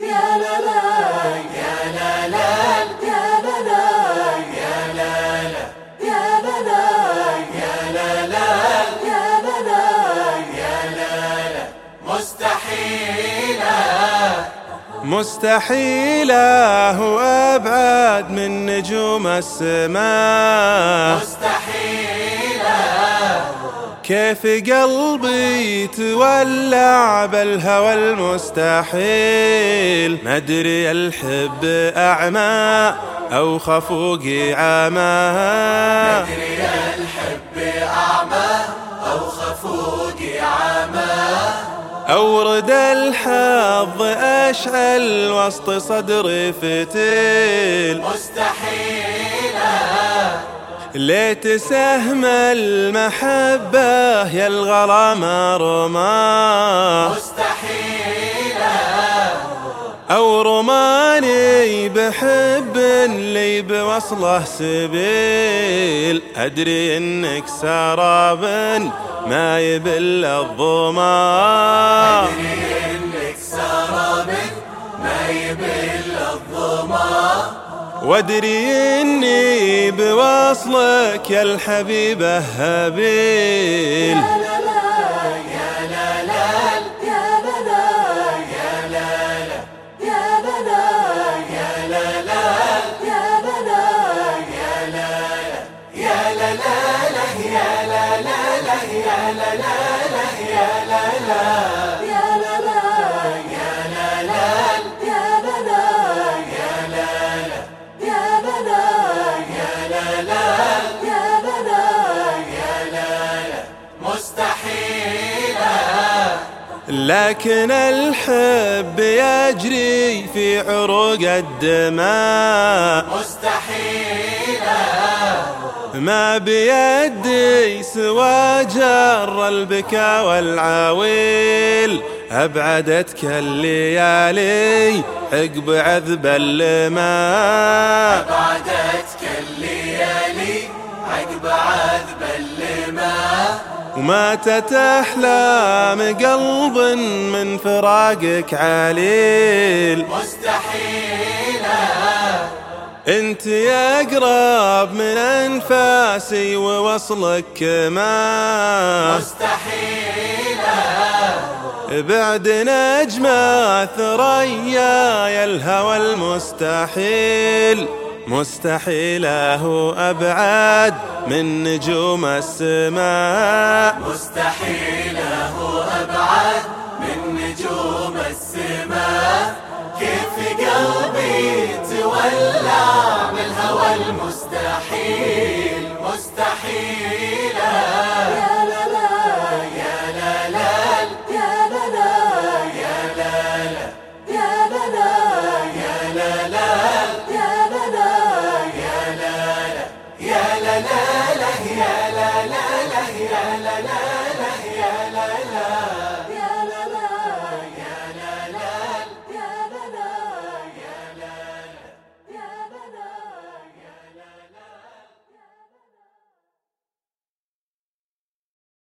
يا لا لا يا لا لا يا لا لا يا لا لا يا لا لا يا لا لا يا لا لا يا لا لا. مستحيلة مستحيلة وأبعد من نجوم السماء. مستحيلة. كيف قلبي تولع بالهوى المستحيل؟ مدري الحب أعمى أو خفوقي عمى مدري الحب أعمى أو خفوقي عمى أورد الحظ أشعل وسط صدري فتيل. مستحيلة ليت سهم المحبة يا الغرام رماه مستحيلة أو رماني بحب لي بوصله سبيل. أدري إنك سراب ما يبل الظما. إنك سراب ما يبل الظما. وادري إني بوصلك يا الحبيبة هبيل يا لا يا لا يا لا يا لا يا لا لا يا يا يا يا يا يا يا لكن الحب يجري في عروق الدماء. مستحيلة ما بيدي سوى جر البكا والعويل. أبعدتك الليالي عقب عذب الماء بعدتك وماتت أحلام قلب من فراقك عليل مستحيلة انت يا أقرب من أنفاسي ووصلك ما مستحيلة بعد نجمة ثريا يا الهوى المستحيل. مستحيله وابعد من نجوم السماء. مستحيلة وأبعد من نجوم السماء. كيف قلبي تولع بالهوى المستحيل؟ يا لا لا لا يا لا لا